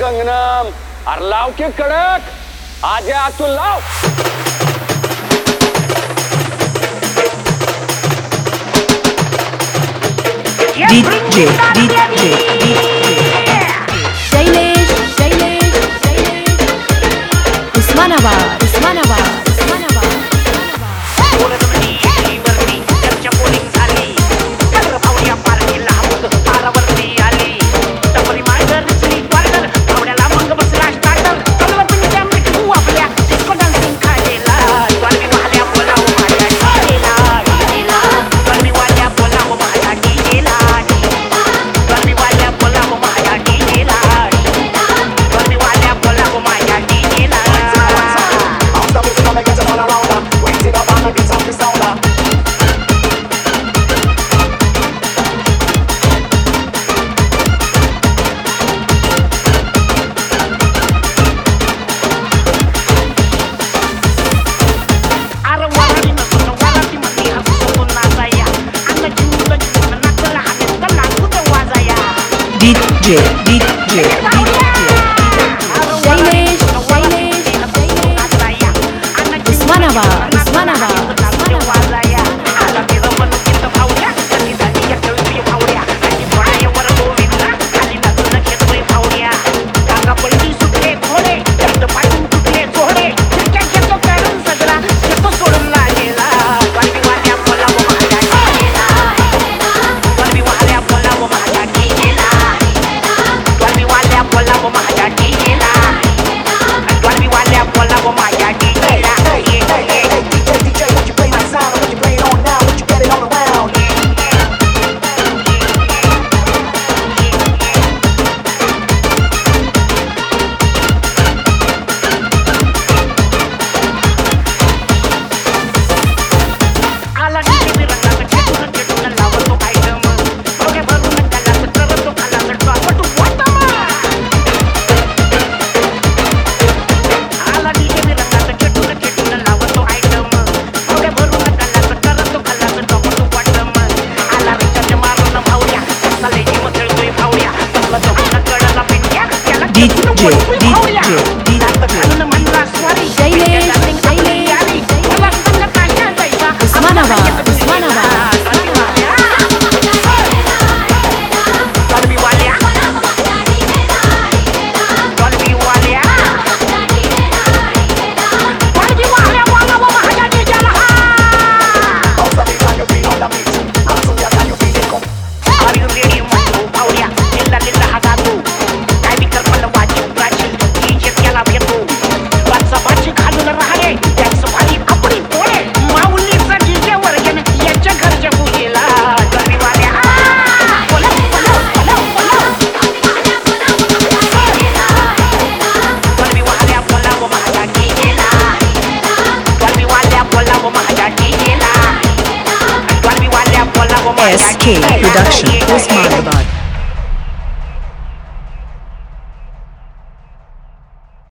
Gangnam और लाओ के कडक। आज तू लाव DJ, DJ, Shailesh DJ, DJ, DJ. Osmanabad Osmanabad SK Production, Osmanabad.